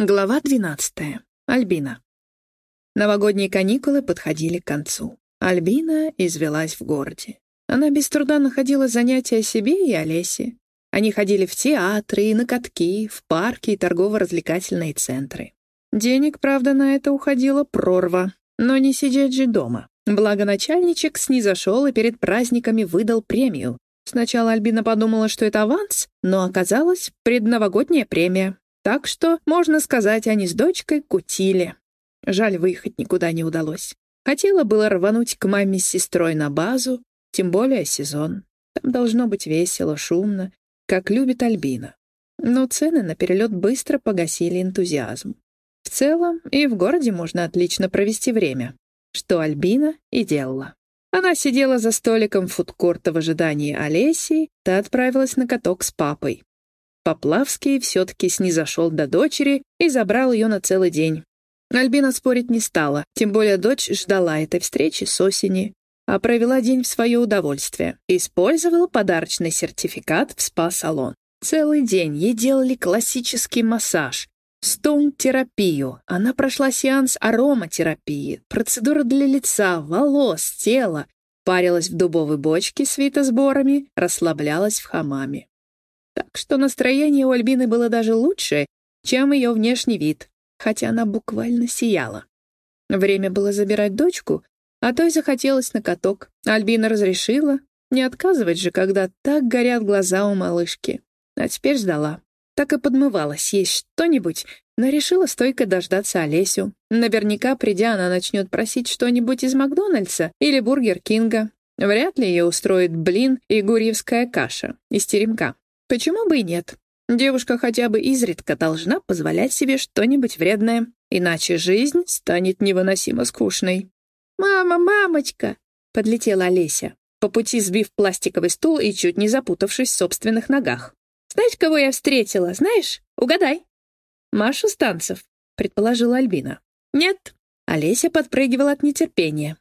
Глава 12. Альбина. Новогодние каникулы подходили к концу. Альбина извелась в городе. Она без труда находила занятия себе и Олесе. Они ходили в театры и на катки, в парки и торгово-развлекательные центры. Денег, правда, на это уходила прорва, но не сидеть же дома. Благо начальничек снизошел и перед праздниками выдал премию. Сначала Альбина подумала, что это аванс, но оказалось предновогодняя премия. Так что, можно сказать, они с дочкой кутили. Жаль, выехать никуда не удалось. Хотела было рвануть к маме с сестрой на базу, тем более сезон. Там должно быть весело, шумно, как любит Альбина. Но цены на перелет быстро погасили энтузиазм. В целом, и в городе можно отлично провести время, что Альбина и делала. Она сидела за столиком фудкорта в ожидании Олеси, та отправилась на каток с папой. Поплавский все-таки снизошел до дочери и забрал ее на целый день. Альбина спорить не стала, тем более дочь ждала этой встречи с осени, а провела день в свое удовольствие. Использовала подарочный сертификат в спа-салон. Целый день ей делали классический массаж, стоун-терапию. Она прошла сеанс ароматерапии, процедуры для лица, волос, тела, парилась в дубовой бочке с витосборами, расслаблялась в хамаме. Так что настроение у Альбины было даже лучше, чем ее внешний вид, хотя она буквально сияла. Время было забирать дочку, а то и захотелось на каток. Альбина разрешила. Не отказывать же, когда так горят глаза у малышки. А теперь ждала. Так и подмывалась есть что-нибудь, но решила стойко дождаться Олесю. Наверняка, придя, она начнет просить что-нибудь из Макдональдса или Бургер Кинга. Вряд ли ее устроит блин и гурьевская каша из теремка. Почему бы и нет? Девушка хотя бы изредка должна позволять себе что-нибудь вредное, иначе жизнь станет невыносимо скучной. «Мама, мамочка!» — подлетела Олеся, по пути сбив пластиковый стул и чуть не запутавшись в собственных ногах. «Знаешь, кого я встретила? Знаешь? Угадай!» «Машу Станцев», — предположила Альбина. «Нет». Олеся подпрыгивала от нетерпения.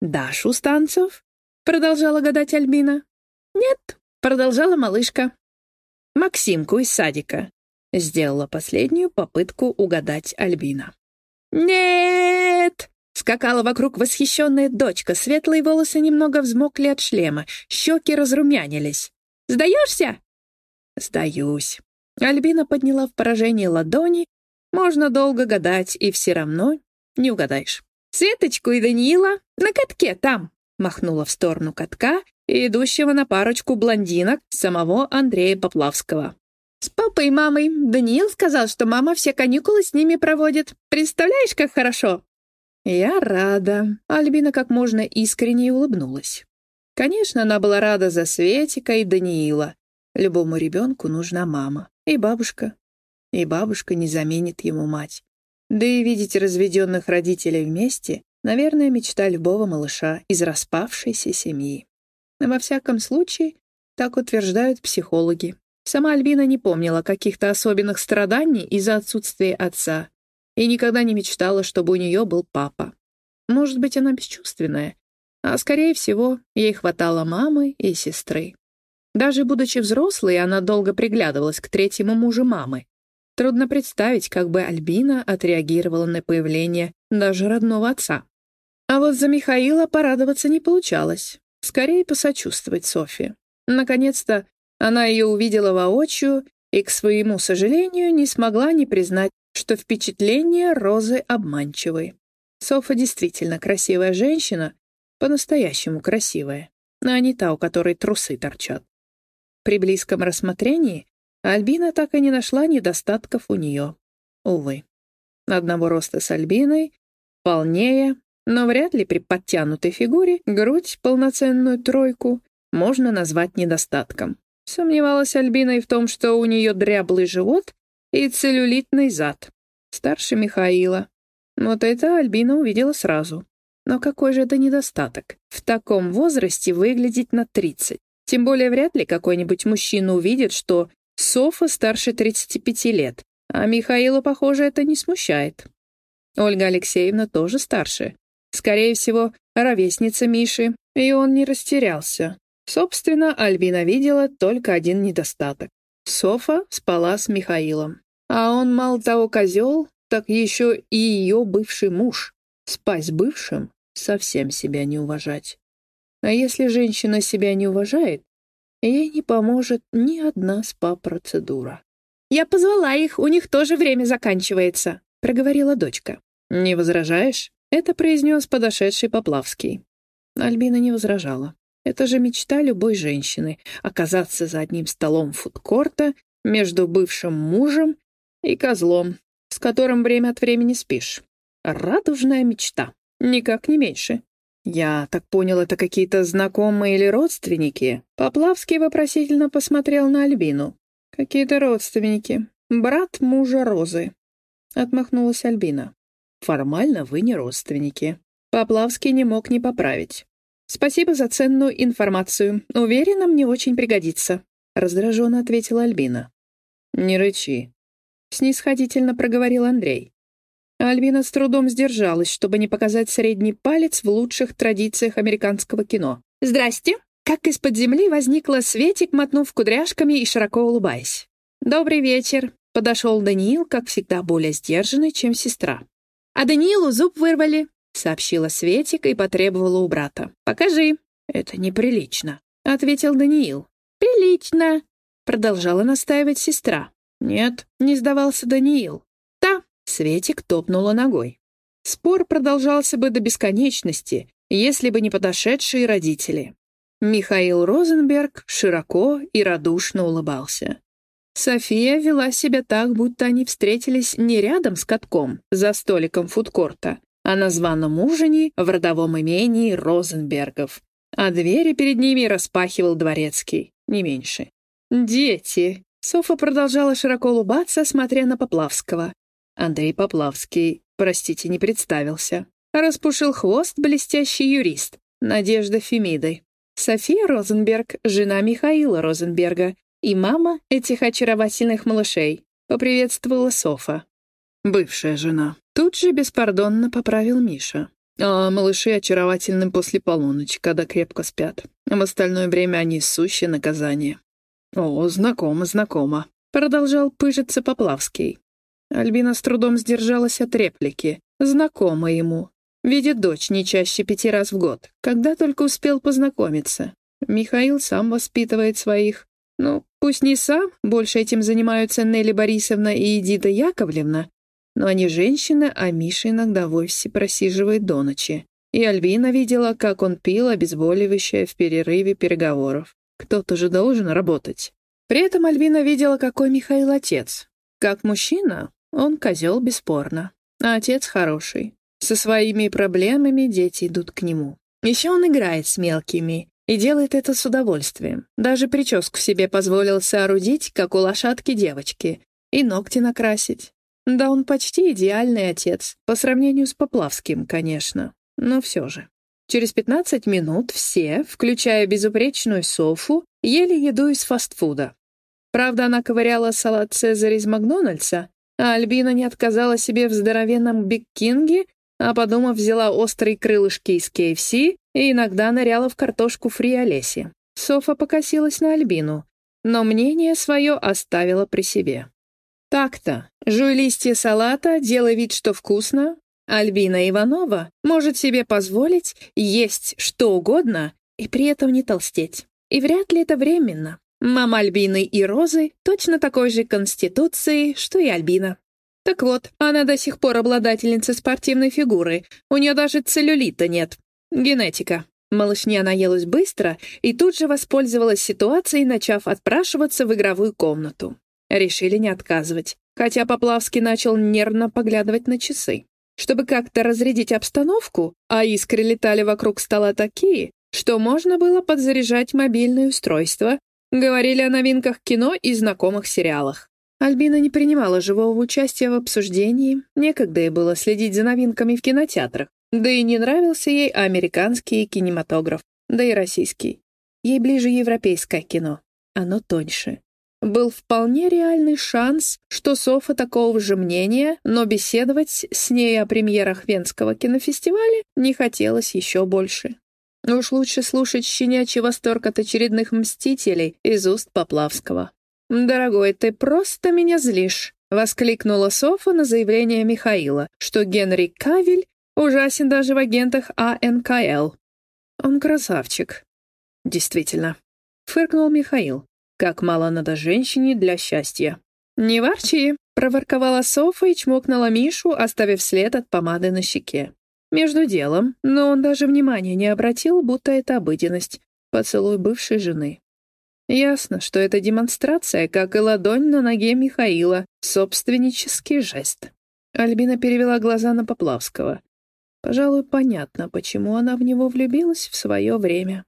«Дашу Станцев?» — продолжала гадать Альбина. «Нет», — продолжала малышка. Максимку из садика. Сделала последнюю попытку угадать Альбина. «Нет!» Скакала вокруг восхищенная дочка, светлые волосы немного взмокли от шлема, щеки разрумянились. «Сдаешься?» «Сдаюсь». Альбина подняла в поражении ладони. Можно долго гадать, и все равно не угадаешь. «Светочку и Даниила на катке там!» махнула в сторону катка и идущего на парочку блондинок самого Андрея Поплавского. «С папой и мамой. Даниил сказал, что мама все каникулы с ними проводит. Представляешь, как хорошо?» «Я рада». Альбина как можно искренне улыбнулась. Конечно, она была рада за Светика и Даниила. Любому ребенку нужна мама. И бабушка. И бабушка не заменит ему мать. Да и видеть разведенных родителей вместе, наверное, мечта любого малыша из распавшейся семьи. Во всяком случае, так утверждают психологи. Сама Альбина не помнила каких-то особенных страданий из-за отсутствия отца и никогда не мечтала, чтобы у нее был папа. Может быть, она бесчувственная, а, скорее всего, ей хватало мамы и сестры. Даже будучи взрослой, она долго приглядывалась к третьему мужу мамы. Трудно представить, как бы Альбина отреагировала на появление даже родного отца. А вот за Михаила порадоваться не получалось. Скорее посочувствовать Софье. Наконец-то она ее увидела воочию и, к своему сожалению, не смогла не признать, что впечатление Розы обманчивы. Софа действительно красивая женщина, по-настоящему красивая, а не та, у которой трусы торчат. При близком рассмотрении Альбина так и не нашла недостатков у нее. Увы. Одного роста с Альбиной, полнее, но вряд ли при подтянутой фигуре грудь, полноценную тройку, можно назвать недостатком. Сомневалась Альбина и в том, что у нее дряблый живот и целлюлитный зад. Старше Михаила. Вот это Альбина увидела сразу. Но какой же это недостаток? В таком возрасте выглядеть на 30. Тем более вряд ли какой-нибудь мужчина увидит, что Софа старше 35 лет, а Михаила, похоже, это не смущает. Ольга Алексеевна тоже старше, Скорее всего, ровесница Миши, и он не растерялся. Собственно, Альбина видела только один недостаток. Софа спала с Михаилом. А он мало того козел, так еще и ее бывший муж. Спать с бывшим — совсем себя не уважать. А если женщина себя не уважает, ей не поможет ни одна спа-процедура. «Я позвала их, у них тоже время заканчивается», — проговорила дочка. «Не возражаешь?» — это произнес подошедший Поплавский. Альбина не возражала. Это же мечта любой женщины — оказаться за одним столом фудкорта между бывшим мужем и козлом, с которым время от времени спишь. Радужная мечта, никак не меньше. «Я так понял, это какие-то знакомые или родственники?» Поплавский вопросительно посмотрел на Альбину. «Какие-то родственники. Брат мужа Розы». Отмахнулась Альбина. «Формально вы не родственники». Поплавский не мог не поправить. «Спасибо за ценную информацию. Уверена, мне очень пригодится», — раздраженно ответила Альбина. «Не рычи», — снисходительно проговорил Андрей. Альбина с трудом сдержалась, чтобы не показать средний палец в лучших традициях американского кино. «Здрасте!» Как из-под земли возникла Светик, мотнув кудряшками и широко улыбаясь. «Добрый вечер!» — подошел Даниил, как всегда более сдержанный, чем сестра. «А Даниилу зуб вырвали!» — сообщила Светик и потребовала у брата. «Покажи!» «Это неприлично!» — ответил Даниил. «Прилично!» — продолжала настаивать сестра. «Нет», — не сдавался Даниил. Светик топнула ногой. Спор продолжался бы до бесконечности, если бы не подошедшие родители. Михаил Розенберг широко и радушно улыбался. София вела себя так, будто они встретились не рядом с катком, за столиком фудкорта, а на званом ужине в родовом имении Розенбергов. А двери перед ними распахивал дворецкий, не меньше. «Дети!» Софа продолжала широко улыбаться, смотря на Поплавского. Андрей Поплавский, простите, не представился. Распушил хвост блестящий юрист. Надежда Фемиды. София Розенберг, жена Михаила Розенберга и мама этих очаровательных малышей, поприветствовала Софа. Бывшая жена. Тут же беспардонно поправил Миша. А малыши очаровательным после полуночи, когда крепко спят. В остальное время они сущее наказание. «О, знакомо, знакомо», — продолжал пыжиться Поплавский. Альбина с трудом сдержалась от реплики. Знакома ему. Видит дочь не чаще пяти раз в год. Когда только успел познакомиться. Михаил сам воспитывает своих. Ну, пусть не сам, больше этим занимаются Нелли Борисовна и Эдита Яковлевна, но они женщины, а Миша иногда вовсе просиживает до ночи. И Альбина видела, как он пил обезболивающее в перерыве переговоров. Кто-то же должен работать. При этом Альбина видела, какой Михаил отец. Как мужчина, он козел бесспорно, а отец хороший. Со своими проблемами дети идут к нему. Еще он играет с мелкими и делает это с удовольствием. Даже прическу себе позволил соорудить, как у лошадки девочки, и ногти накрасить. Да он почти идеальный отец, по сравнению с Поплавским, конечно, но все же. Через 15 минут все, включая безупречную Софу, ели еду из фастфуда. Правда, она ковыряла салат «Цезарь» из Макдональдса, а Альбина не отказала себе в здоровенном биг-кинге, а подумав, взяла острые крылышки из КФС и иногда ныряла в картошку фри Олеси. Софа покосилась на Альбину, но мнение свое оставила при себе. Так-то, жуй листья салата, делай вид, что вкусно. Альбина Иванова может себе позволить есть что угодно и при этом не толстеть. И вряд ли это временно. Мама Альбины и Розы точно такой же конституции, что и Альбина. Так вот, она до сих пор обладательница спортивной фигуры, у нее даже целлюлита нет. Генетика. Малышня наелась быстро и тут же воспользовалась ситуацией, начав отпрашиваться в игровую комнату. Решили не отказывать, хотя Поплавский начал нервно поглядывать на часы. Чтобы как-то разрядить обстановку, а искры летали вокруг стола такие, что можно было подзаряжать мобильное устройство Говорили о новинках кино и знакомых сериалах. Альбина не принимала живого участия в обсуждении, некогда ей было следить за новинками в кинотеатрах, да и не нравился ей американский кинематограф, да и российский. Ей ближе европейское кино, оно тоньше. Был вполне реальный шанс, что Софа такого же мнения, но беседовать с ней о премьерах Венского кинофестиваля не хотелось еще больше. Уж лучше слушать щенячий восторг от очередных мстителей из уст Поплавского. «Дорогой, ты просто меня злишь», — воскликнула Софа на заявление Михаила, что Генри Кавель ужасен даже в агентах АНКЛ. Он красавчик. Действительно. Фыркнул Михаил. Как мало надо женщине для счастья. «Не ворчи», — проворковала Софа и чмокнула Мишу, оставив след от помады на щеке. Между делом, но он даже внимания не обратил, будто это обыденность. Поцелуй бывшей жены. Ясно, что это демонстрация, как и ладонь на ноге Михаила, собственнический жест. Альбина перевела глаза на Поплавского. Пожалуй, понятно, почему она в него влюбилась в свое время.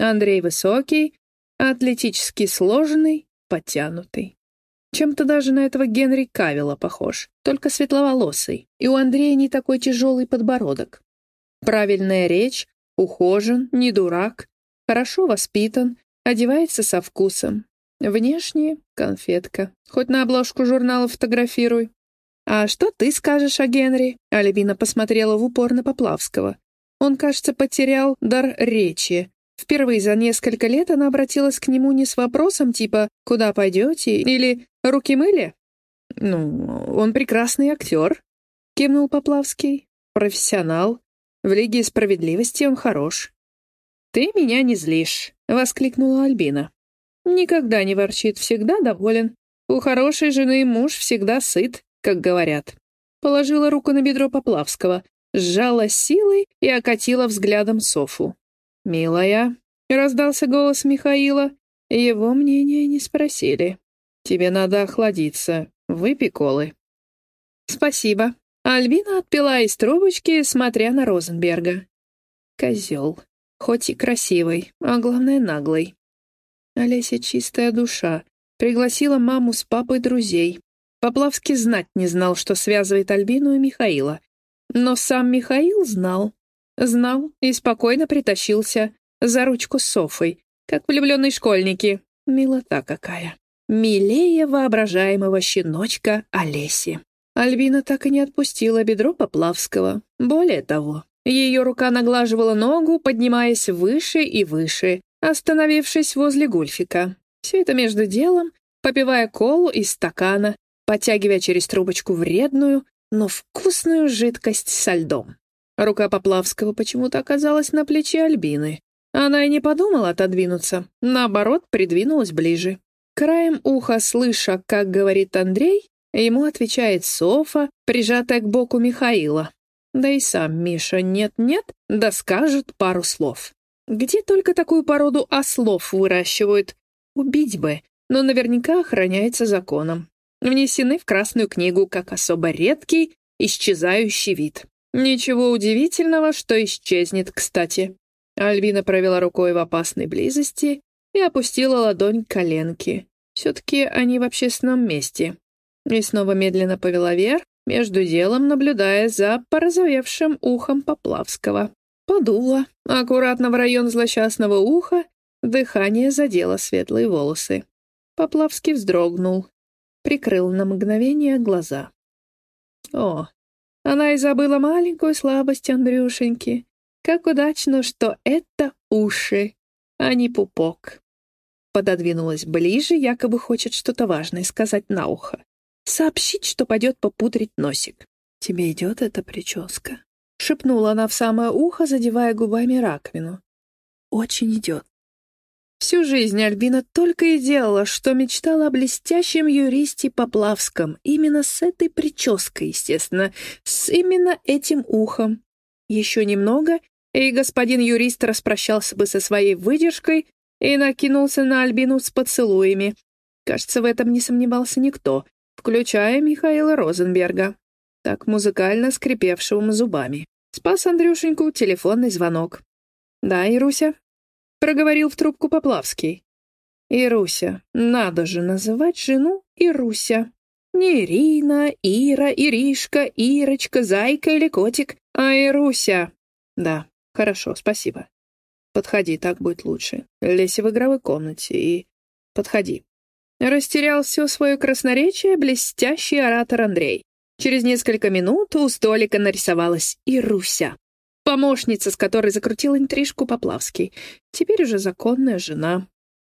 Андрей высокий, атлетически сложенный, подтянутый. Чем-то даже на этого Генри Кавилла похож, только светловолосый, и у Андрея не такой тяжелый подбородок. Правильная речь, ухожен, не дурак, хорошо воспитан, одевается со вкусом. Внешне — конфетка. Хоть на обложку журнала фотографируй. «А что ты скажешь о Генри?» Альбина посмотрела в упор на Поплавского. Он, кажется, потерял дар речи. Впервые за несколько лет она обратилась к нему не с вопросом типа «Куда пойдете?» или «Руки мыли?» «Ну, он прекрасный актер», — кивнул Поплавский. «Профессионал. В Лиге справедливости он хорош». «Ты меня не злишь», — воскликнула Альбина. «Никогда не ворчит, всегда доволен. У хорошей жены муж всегда сыт как говорят. Положила руку на бедро Поплавского, сжала силой и окатила взглядом Софу. «Милая», — раздался голос Михаила, — его мнения не спросили. «Тебе надо охладиться. Выпей колы». «Спасибо». Альбина отпила из трубочки, смотря на Розенберга. Козел. Хоть и красивый, а главное наглый. Олеся чистая душа. Пригласила маму с папой друзей. Поплавский знать не знал, что связывает Альбину и Михаила. Но сам Михаил знал. Знал и спокойно притащился за ручку с Софой, как влюбленные школьники. Милота какая. Милее воображаемого щеночка Олеси. Альбина так и не отпустила бедро Поплавского. Более того, ее рука наглаживала ногу, поднимаясь выше и выше, остановившись возле гульфика. Все это между делом, попивая колу из стакана, потягивая через трубочку вредную, но вкусную жидкость со льдом. Рука Поплавского почему-то оказалась на плече Альбины. Она и не подумала отодвинуться, наоборот, придвинулась ближе. Краем уха, слыша, как говорит Андрей, ему отвечает Софа, прижатая к боку Михаила. Да и сам Миша нет-нет, да скажет пару слов. Где только такую породу ослов выращивают? Убить бы, но наверняка охраняется законом внесены в Красную книгу как особо редкий, исчезающий вид. Ничего удивительного, что исчезнет, кстати. Альбина провела рукой в опасной близости и опустила ладонь к коленке. Все-таки они в общественном месте. И снова медленно повела вверх, между делом наблюдая за порозовевшим ухом Поплавского. Подула, аккуратно в район злосчастного уха, дыхание задело светлые волосы. Поплавский вздрогнул, прикрыл на мгновение глаза. О, она и забыла маленькую слабость Андрюшеньки. Как удачно, что это уши, а не пупок. Пододвинулась ближе, якобы хочет что-то важное сказать на ухо. Сообщить, что пойдет попудрить носик. «Тебе идет эта прическа?» — шепнула она в самое ухо, задевая губами раковину. «Очень идет. Всю жизнь Альбина только и делала, что мечтала о блестящем юристе Поплавском, именно с этой прической, естественно, с именно этим ухом. Еще немного, и господин юрист распрощался бы со своей выдержкой и накинулся на Альбину с поцелуями. Кажется, в этом не сомневался никто, включая Михаила Розенберга, так музыкально скрипевшего зубами. Спас Андрюшеньку телефонный звонок. «Да, Ируся?» — проговорил в трубку Поплавский. «Ируся, надо же называть жену Ируся. Не Ирина, Ира, Иришка, Ирочка, Зайка или котик, а Ируся. Да, хорошо, спасибо. Подходи, так будет лучше. Леся в игровой комнате и... Подходи». Растерял все свое красноречие блестящий оратор Андрей. Через несколько минут у столика нарисовалась Ируся. Помощница, с которой закрутил интрижку Поплавский. Теперь уже законная жена.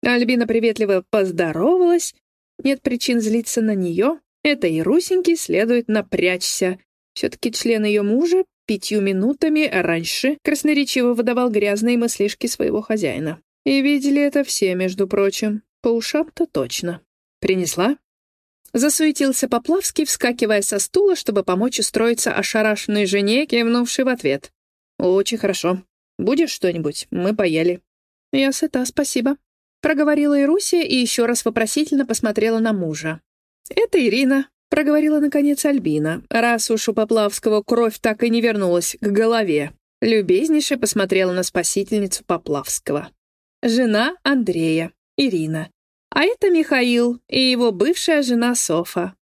Альбина приветливо поздоровалась. Нет причин злиться на нее. Это и Русеньке следует напрячься. Все-таки член ее мужа пятью минутами раньше красноречиво выдавал грязные мыслишки своего хозяина. И видели это все, между прочим. По ушам-то точно. Принесла? Засуетился Поплавский, вскакивая со стула, чтобы помочь устроиться ошарашенной жене, кивнувшей в ответ. «Очень хорошо. Будешь что-нибудь? Мы поели». «Я сыта, спасибо», — проговорила Ируся и еще раз вопросительно посмотрела на мужа. «Это Ирина», — проговорила наконец Альбина, раз уж у Поплавского кровь так и не вернулась к голове. Любезнейше посмотрела на спасительницу Поплавского. Жена Андрея, Ирина. А это Михаил и его бывшая жена Софа.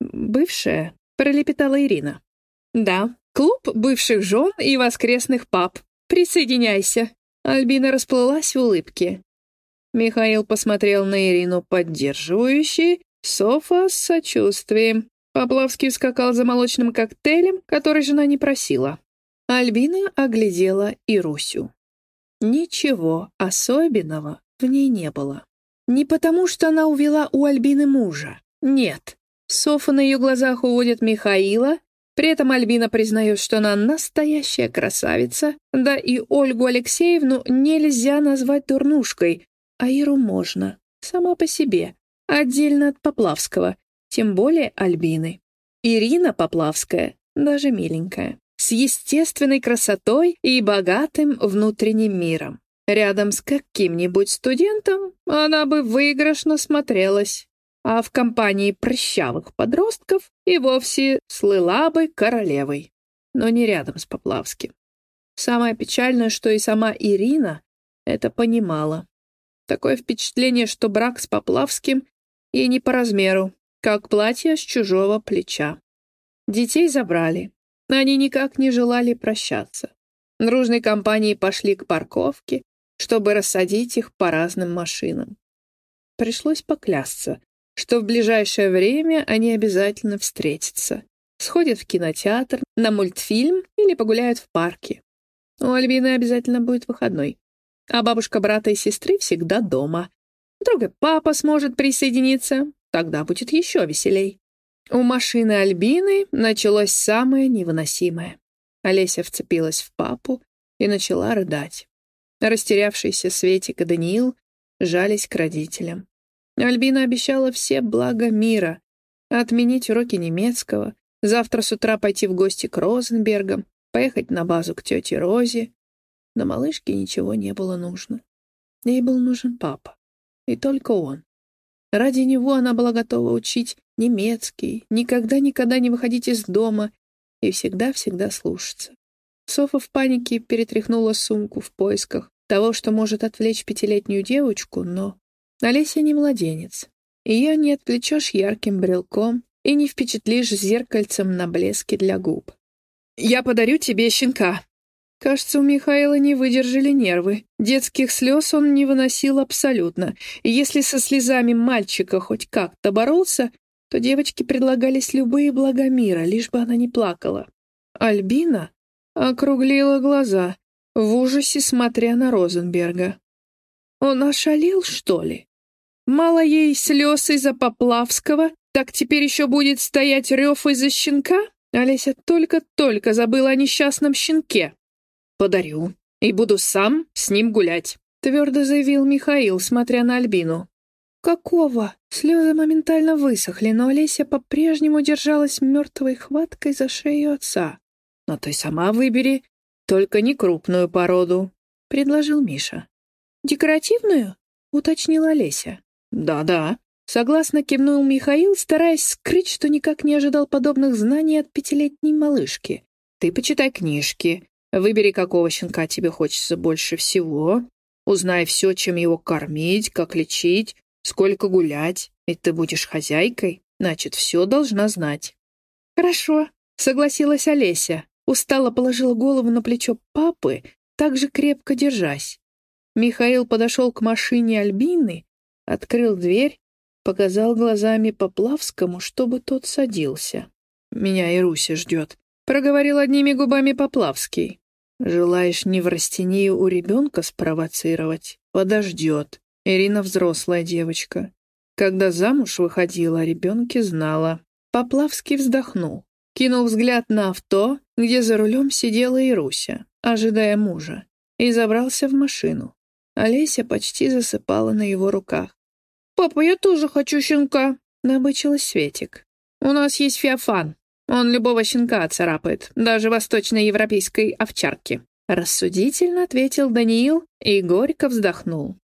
«Бывшая?» — пролепетала Ирина. «Да, клуб бывших жен и воскресных пап. Присоединяйся». Альбина расплылась в улыбке. Михаил посмотрел на Ирину поддерживающе, Софа с сочувствием. Поплавский скакал за молочным коктейлем, который жена не просила. Альбина оглядела Ирусю. Ничего особенного в ней не было. Не потому, что она увела у Альбины мужа. Нет. Софа на ее глазах уводит Михаила, при этом Альбина признает, что она настоящая красавица, да и Ольгу Алексеевну нельзя назвать дурнушкой, а Иру можно, сама по себе, отдельно от Поплавского, тем более Альбины. Ирина Поплавская, даже миленькая, с естественной красотой и богатым внутренним миром. Рядом с каким-нибудь студентом она бы выигрышно смотрелась, а в компании прыщавых подростков и вовсе слыла бы королевой. Но не рядом с Поплавским. Самое печальное, что и сама Ирина это понимала. Такое впечатление, что брак с Поплавским и не по размеру, как платье с чужого плеча. Детей забрали. Они никак не желали прощаться. Дружной компанией пошли к парковке, чтобы рассадить их по разным машинам. Пришлось поклясться, что в ближайшее время они обязательно встретятся, сходят в кинотеатр, на мультфильм или погуляют в парке. У Альбины обязательно будет выходной, а бабушка брата и сестры всегда дома, Вдруг и папа сможет присоединиться, тогда будет еще веселей. У машины Альбины началось самое невыносимое. Олеся вцепилась в папу и начала рыдать. Растерявшийся Светик и Даниил жались к родителям. Альбина обещала все блага мира. Отменить уроки немецкого, завтра с утра пойти в гости к Розенбергам, поехать на базу к тете Розе. Но малышке ничего не было нужно. Ей был нужен папа. И только он. Ради него она была готова учить немецкий, никогда-никогда не выходить из дома и всегда-всегда слушаться. Софа в панике перетряхнула сумку в поисках того, что может отвлечь пятилетнюю девочку, но Олеся не младенец. Ее не отвлечешь ярким брелком и не впечатлишь зеркальцем на блеске для губ. «Я подарю тебе щенка», Кажется, у Михаила не выдержали нервы. Детских слез он не выносил абсолютно. И если со слезами мальчика хоть как-то боролся, то девочке предлагались любые блага мира, лишь бы она не плакала. Альбина округлила глаза, в ужасе смотря на Розенберга. Он ошалел, что ли? Мало ей слез из-за Поплавского, так теперь еще будет стоять рев из-за щенка? Олеся только-только забыла о несчастном щенке. «Подарю. И буду сам с ним гулять», — твердо заявил Михаил, смотря на Альбину. «Какого?» Слезы моментально высохли, но Олеся по-прежнему держалась мертвой хваткой за шею отца. «Но ты сама выбери, только не крупную породу», — предложил Миша. «Декоративную?» — уточнила Олеся. «Да-да», — согласно кивнул Михаил, стараясь скрыть, что никак не ожидал подобных знаний от пятилетней малышки. «Ты почитай книжки, Выбери, какого щенка тебе хочется больше всего. Узнай все, чем его кормить, как лечить, сколько гулять. Ведь ты будешь хозяйкой, значит, все должна знать. Хорошо, согласилась Олеся. Устало положила голову на плечо папы, так же крепко держась. Михаил подошел к машине Альбины, открыл дверь, показал глазами Поплавскому, чтобы тот садился. «Меня и Руся ждет», — проговорил одними губами Поплавский. Желаешь неврастению у ребенка спровоцировать? Подождет. Ирина взрослая девочка. Когда замуж выходила, о ребенке знала. Поплавский вздохнул, кинул взгляд на авто, где за рулем сидела Ируся, ожидая мужа, и забрался в машину. Олеся почти засыпала на его руках. «Папа, я тоже хочу щенка», — набычилась Светик. «У нас есть Феофан. Он любого щенка царапает, даже восточноевропейской овчарки». Рассудительно ответил Даниил и горько вздохнул.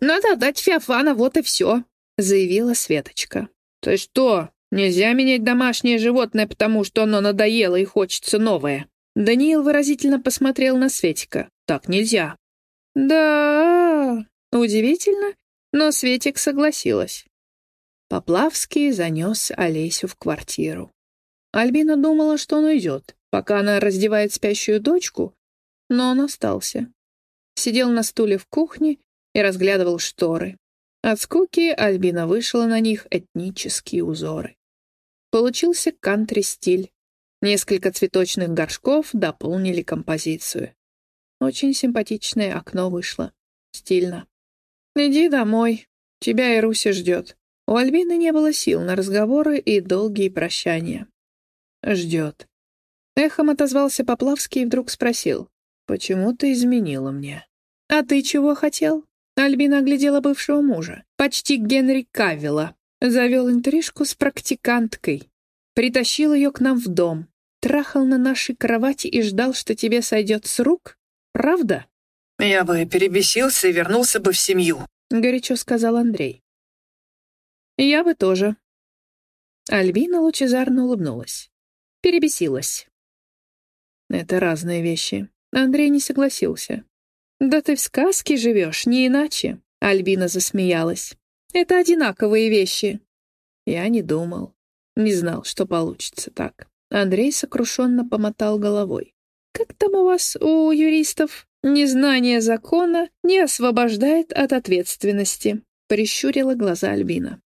«Надо отдать Феофана, вот и все», — заявила Светочка. «Ты что, нельзя менять домашнее животное, потому что оно надоело и хочется новое?» Даниил выразительно посмотрел на Светика. «Так нельзя». «Да...» Удивительно, но Светик согласилась. Поплавский занес Олесю в квартиру. Альбина думала, что он уйдет, пока она раздевает спящую дочку, но он остался. Сидел на стуле в кухне и разглядывал шторы. От скуки Альбина вышла на них этнические узоры. Получился кантри-стиль. Несколько цветочных горшков дополнили композицию. Очень симпатичное окно вышло. Стильно. «Иди домой. Тебя и Руся ждет». У Альбины не было сил на разговоры и долгие прощания. «Ждет». Эхом отозвался Поплавский и вдруг спросил. «Почему ты изменила мне?» «А ты чего хотел?» Альбина оглядела бывшего мужа. Почти Генри Кавилла. Завел интрижку с практиканткой. Притащил ее к нам в дом. Трахал на нашей кровати и ждал, что тебе сойдет с рук? Правда? «Я бы перебесился и вернулся бы в семью», — горячо сказал Андрей. «Я бы тоже». Альбина лучезарно улыбнулась. Перебесилась. Это разные вещи. Андрей не согласился. «Да ты в сказке живешь, не иначе», — Альбина засмеялась. «Это одинаковые вещи». Я не думал. Не знал, что получится так. Андрей сокрушенно помотал головой. «Как там у вас, у юристов? Незнание закона не освобождает от ответственности», — прищурила глаза Альбина.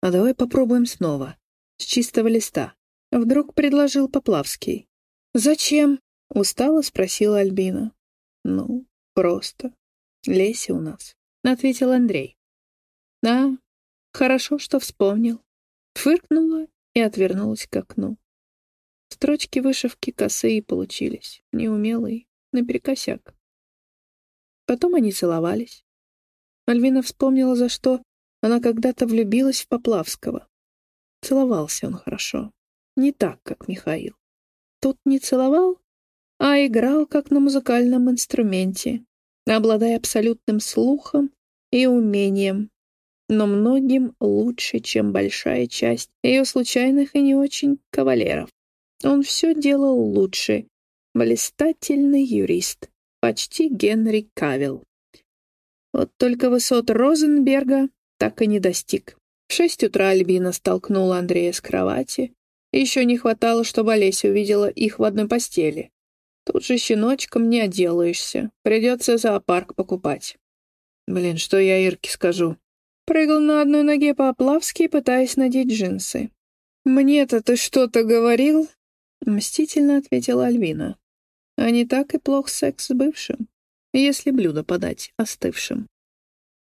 «А давай попробуем снова, с чистого листа», — вдруг предложил Поплавский. «Зачем?» — устало спросила Альбина. «Ну, «Просто. Леся у нас», — ответил Андрей. «Да, хорошо, что вспомнил». Фыркнула и отвернулась к окну. Строчки вышивки косые получились, неумелые, наперекосяк. Потом они целовались. Альвина вспомнила, за что она когда-то влюбилась в Поплавского. Целовался он хорошо. Не так, как Михаил. Тот не целовал, а играл как на музыкальном инструменте, обладая абсолютным слухом и умением, но многим лучше, чем большая часть ее случайных и не очень кавалеров. Он все делал лучше. Блистательный юрист, почти Генри Кавилл. Вот только высот Розенберга так и не достиг. В шесть утра Альбина столкнула Андрея с кровати. Еще не хватало, чтобы Олеся увидела их в одной постели. Тут же щеночком не отделаешься. Придется зоопарк покупать. Блин, что я Ирке скажу? Прыгал на одной ноге по-оплавски, пытаясь надеть джинсы. «Мне-то ты что-то говорил?» Мстительно ответила Альвина. «А не так и плох секс с бывшим, если блюдо подать остывшим».